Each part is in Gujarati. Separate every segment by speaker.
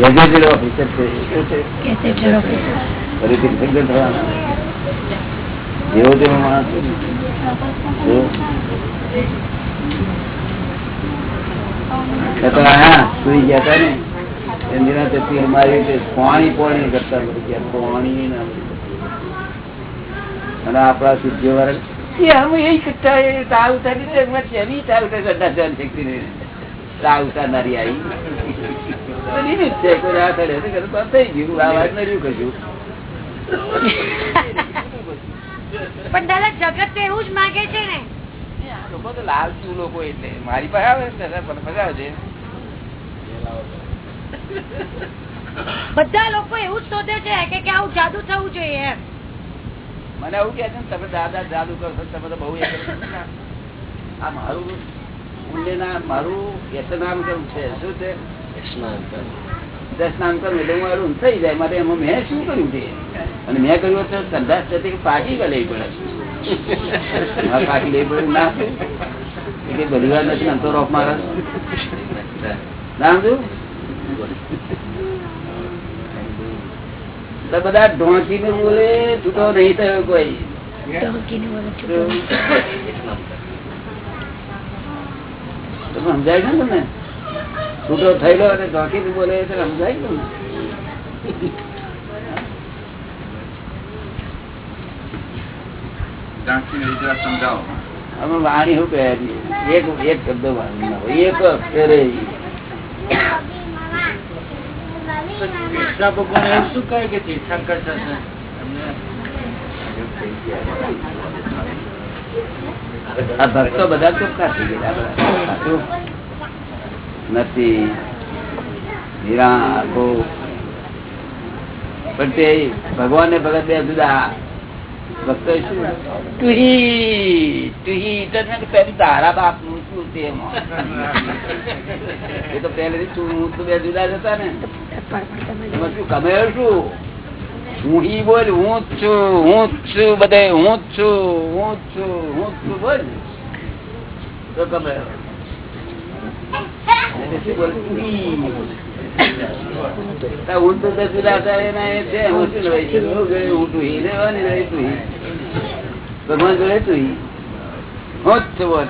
Speaker 1: ગેઝેટેડ ઓફિસર છે શું છે
Speaker 2: ગેઝેટેડ ઓફિસર
Speaker 1: ફરીથી નિષેધ થવાના જેવો તેવો માણસ છે ને. જો. એ તો હા સુઈ ગયા હતા ને એની રાતે તીર મારી તે પાણી પાણી કરતા મરી ગયા પાણી ના મરી ગયા. અને આપણા સિદ્ધિઓ વાળા એ અમે એ કરતા એ તાવ ઉતારી દે એમાં છે નહીં તાવ ઉતારી શ્રદ્ધા સહન શક્તિ નહીં તાવ ઉતારનારી આવી છે કોઈ રાહ થઈ ગયું. આ વાત
Speaker 2: પણ દાદા જગત એવું જ માગે છે ને.
Speaker 1: લોકો તો લાલચુ લોકો એટલે મારી પાસે આવે મજા આવે છે
Speaker 2: બધા લોકો એવું જ શોધે છે કે આવું જાદુ થવું જોઈએ એમ.
Speaker 1: મને એવું કે છે ને તમે દાદા જાદુ કરો છો તમે તો બહુ. આ મારું મારું વ્યસનામ કેવું છે? શું છે? દર્શનામ કરું એટલે હું થઈ જાય માટે એમાં મેં શું કર્યું છે? અને મેં કર્યું તો સંદાસ થતી પાકી લેવી પડે પાકી લેવી પડે ના એટલે બધી વાર નથી અંતર ઓફ મારા. ના બધા ઢોંકી ને બોલે છૂટો નહીં થયો કોઈ. તમે સમજાય છે ને તમને? છૂટો થયેલો અને ઢોંકી બોલે સમજાય ને અમે વાણી શું કહે? એક એક શબ્દ વાણી ના હોય. એક અક્ષરે
Speaker 3: કૃષ્ણ ભગવાન એવું શું કહે કે તીર્થંકર થશે
Speaker 1: ભક્તો બધા ચોખ્ખા થઈ ગયા? નથી. પણ તે ભગવાન ને ભગત બે જુદા. ભક્તો શું? તુહી તુહી પેલું તારા બાપનું શું તે એ તો પેલે તું, હું તો બે જુદા જતા ને. શું ગમે શું? હું ઈ બોલ, હું જ છું, હું જ છું બધે, હું જ છું, હું જ છું, હું જ છું, બોલ. તો ગમે એવું. એટલે શું બોલ? ઈ. તા હું તો તો જુદા હતા એના એ છે હું શું લઈ છું? હું ગયો, હું તું ઈ લેવાની રહી તું ઈ. ભગવાન જોડે તું ઈ. હું જ છું બોલ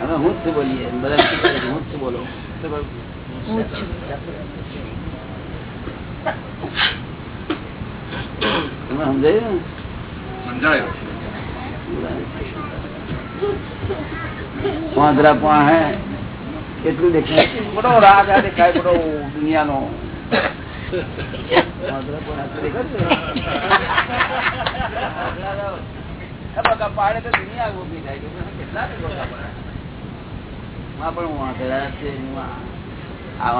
Speaker 1: હવે હું જ છું બોલીએ બધા શું કરે? હું જ છું બોલો શું કરું?
Speaker 2: હું જ છું.
Speaker 1: તમે સમજાયું ને?
Speaker 4: સમજાયો
Speaker 1: પાંદરા પણ હે કેટલું દેખાય. બધો રાગ આ દેખાય, બધો દુનિયાનો. પાડે તો દુનિયા ઊભી થાય કેટલા પણ વાંદરા છે આ-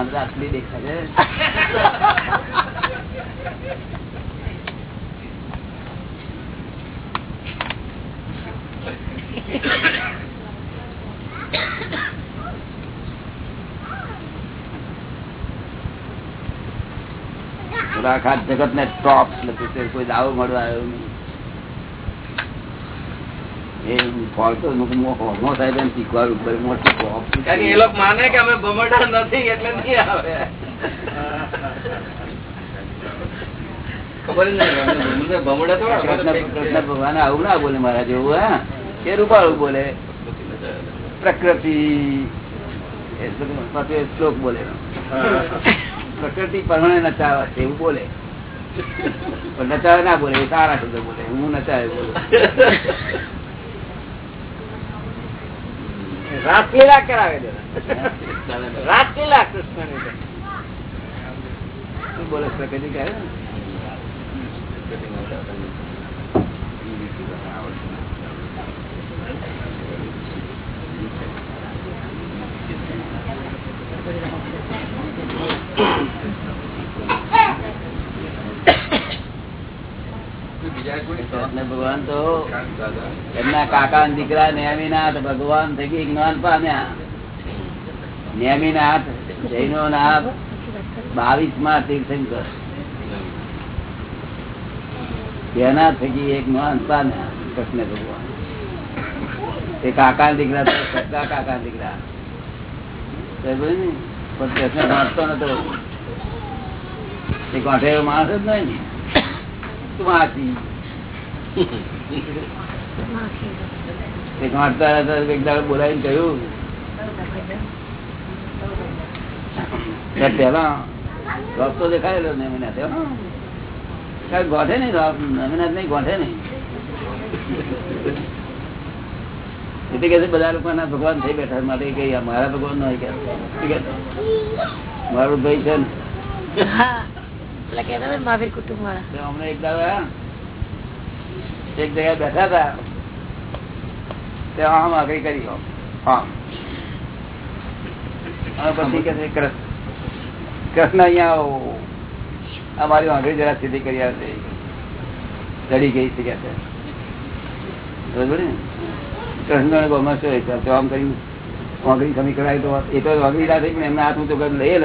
Speaker 1: દેખાય છે. આખા જગત ને ટોપ લખ્યું છે કોઈ દાવો મળવા આવ્યો નહીં. એ ફોલતો હોમો સાહેબ એમ શીખવાડું ઉપર મોટું ટોપ
Speaker 3: એ લોકો માને કે અમે ભમરડા નથી એટલે નહીં આવે.
Speaker 1: ભગવાન આવું ના બોલે મારા જેવું હા? એ રૂપાળું બોલે? પ્રકૃતિ. શ્લોક બોલે. પ્રકૃતિ પરમાણે નચાવે છે એવું બોલે. પણ નચાવે ના બોલે સારા શબ્દ બોલે. હું નચાવે બોલું.
Speaker 3: રાસલીલા કરાવે રાસલીલા કૃષ્ણ
Speaker 1: બોલે પ્રકૃતિ? કૃષ્ણ ભગવાન તો એમના કાકા દીકરા નેમિનાથ, ભગવાન થકી જ્ઞાન પામ્યા. નેમિનાથ જૈનો નાથ બાવીસમાં તીર્થંકર. તેના થકી એક જ્ઞાન પામ્યા કૃષ્ણ ભગવાન. એ કાકા દીકરા કાકા દીકરા? પણ કૃષ્ણ વાંચતો નતો. એ ગોઠેલો માણસ જ નહીં ને. વાંચી? એ હતા એક દેખાયેલો ને અમીનાથ હો. કાંઈ ગોઠે નહીં અમીનાથ નહીં ગોઠે નહીં. એટલે કે છે બધા લોકો ના ભગવાન થઈ બેઠા છે માટે કઈ આ મારા ભગવાન નો કે શું કે છે? મારું ભાઈ છે ને
Speaker 2: હા એટલે કહેતા હતા ને મહાવીર કુટુંબ વાળા
Speaker 1: તો હમણાં એક દાડો આયા. એક જગ્યાએ બેઠા હતા તે આમ આગળ કરી આમ. આમ અને પછી કે છે કૃષ્ણ કૃષ્ણ અહીંયા આવો અમારી આંગળી જરા સીધી કરી આવશે ચડી ગઈ છે કે છે બરોબર ને કૃષ્ણ ગોમાં શું હોય તો આમ કર્યું વાઘરી સમી કરાવી તો એ તો વાઘરી ના થઈ પણ એમના હાથ તો લઈએ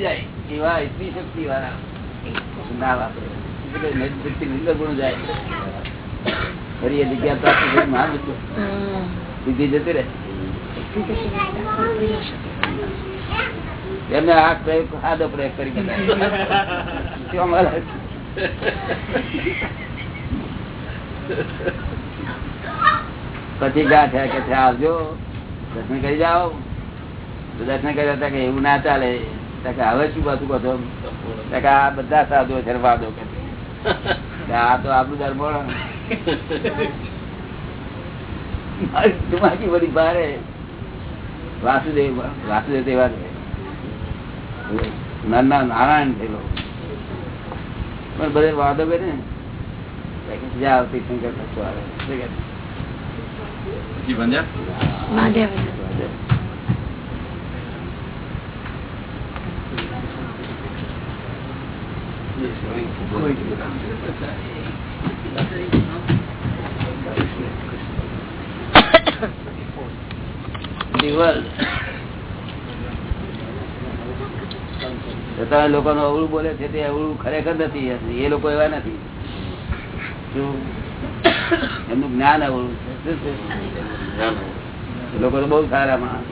Speaker 1: જાય. એવા જાય. ફરી એ જગ્યા પ્રાપ્ત થઈ માં સીધી જતી રહે. એમને આ પ્રયોગ સાદો પ્રયોગ કરી પછી ગયા થયા કે ત્યાં આવજો. દર્શન કરી જાઓ. દર્શન કર્યા હતા કે એવું ના ચાલે. કે હવે શું પાછું કહો? કે આ બધા સાધુ છે વાદો કે આ તો આપણું ધર્મ. તમારી બધી ભારે વાસુદેવ વાસુદેવ તેવા છે નાના નારાયણ થયેલો પણ બધે વાદો કરે ને જાઓ તીર્થંકર થતું આવે શું કહે?
Speaker 4: જી ભંજા
Speaker 2: મહાદેવ
Speaker 1: દિવસ લોકો અવળું બોલે છે તે અવળું ખરેખર નથી, એ લોકો એવા નથી. એમનું જ્ઞાન અવળું છે. લોકો તો બહુ સારા માણસ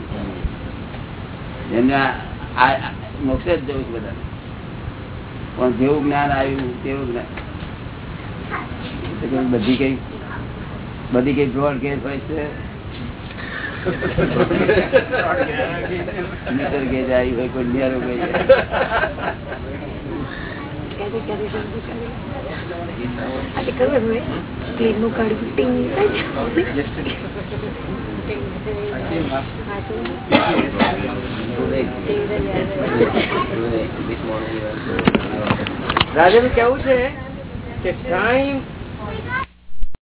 Speaker 1: એમને મોક્ષે જ જવું છે બધા પણ જેવું જ્ઞાન આવ્યું તેવું જ્ઞાન. બધી કઈ બધી કઈ બ્રોડ કેસ હોય છે? મીટર ગેજ આવી હોય કોઈ નેરો ગેજ
Speaker 2: આજે ખબર હોય પ્લેનનું કાઢ્યું ટીંગ
Speaker 3: રાજન કેવું છે કે ટાઈમ